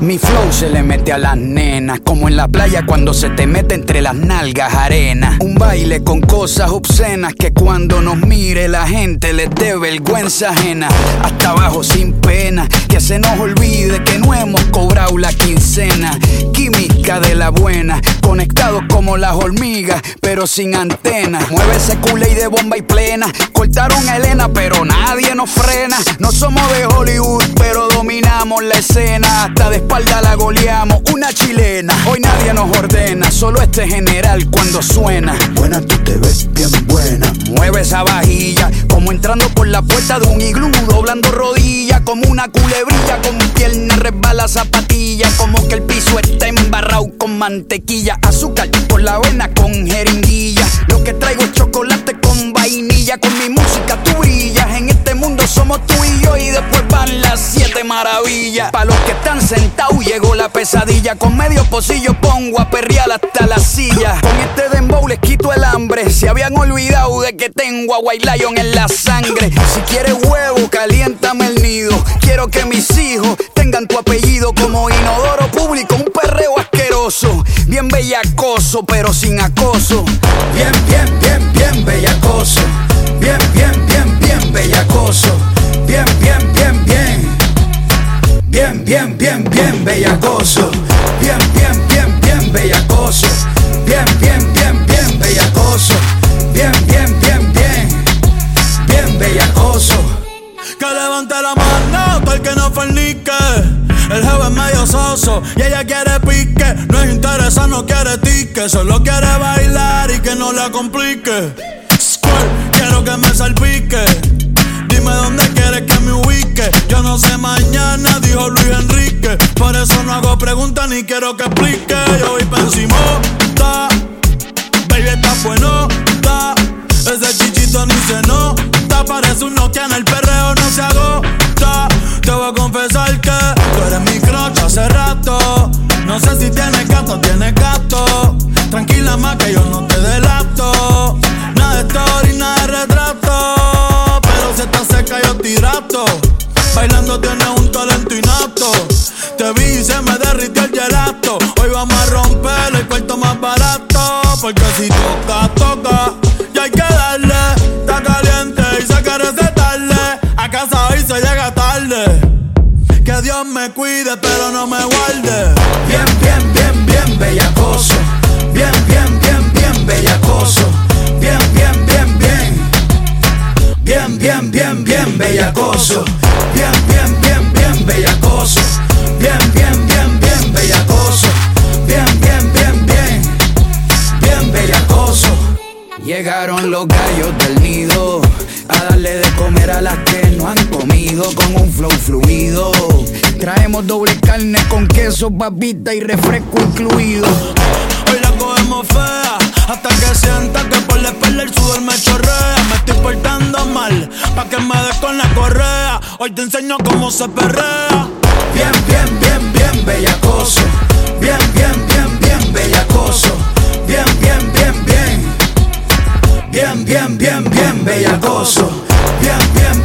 Mi flow se le mete a las nenas, como en la playa cuando se te mete entre las nalgas arena. Un baile con cosas obscenas que cuando nos mire la gente les dé vergüenza ajena. Hasta abajo sin pena, que se nos olvide que no hemos cobrado la quincena. De la buena, conectados como las hormigas, pero sin antenas. Mueve ese culé de bomba y plena. Cortaron a Elena, pero nadie nos frena. No somos de Hollywood, pero dominamos la escena. Hasta de espalda la goleamos, una chilena. Hoy nadie nos ordena, solo este general cuando suena. Buena, tú te ves bien buena. Mueve esa vajilla, como entrando por la puerta de un iglú, doblando rodillas, como una culebrilla, con pierna resbala zapatilla, como que el mantequilla, azúcar por la vena con jeringuilla. Lo que traigo es chocolate con vainilla, con mi música tú brillas. En este mundo somos tú y yo y después van las siete maravillas. Pa' los que están sentados llegó la pesadilla, con medio pocillo pongo a perrear hasta la silla. Con este dembow les quito el hambre, se habían olvidado de que tengo a White Lion en la sangre. Si quieres huevo, caliéntame el nido. Quiero que mis hijos tengan tu apellido como Bien bellacoso, pero sin acoso. Bien, bien, bien, bien bellacoso. Bien, bien, bien, bien bellacoso. Bien, bien, bien, bien. Bien, bien, bien, bien bellacoso. Bien, bien, bien, bien bellacoso. Bien, bien, bien, bien bellacoso. Bien, bien, bien, bien. Bien bellacoso. Que levante la mano, el que no fornique. El jefe es medio soso y ella quiere pique. No es interesa, no quiere tique. Solo quiere bailar y que no la complique. Squirt, quiero que me salpique. Dime dónde quieres que me ubique. Yo no sé mañana, dijo Luis Enrique. Por eso no hago preguntas ni quiero que explique. Yo voy pa' encima. Baby, está bueno, Porque si toca, toca. Y hay que darle. Está caliente y se quiere recetarle. A casa hoy se llega tarde. Que Dios me cuide, pero no me guarde. Bien, bien, bien, bien bellacoso. Bien, bien, bien, bien bellacoso. Bien, bien, bien, bien. Bien, bien, bien, bien bellacoso. Bien, Llegaron los gallos del nido a darle de comer a las que no han comido con un flow fluido. Traemos doble carne con queso, papita y refresco incluido. Hoy la cogemos fea Hasta que sienta que por la espalda el sudor me chorrea Me estoy portando mal Pa' que me des con la correa Hoy te enseño cómo se perrea Bien, bien, bien, bien bellacoso. Bien, bien, bien, Bien, bien, bien, bellacoso. Bien, bien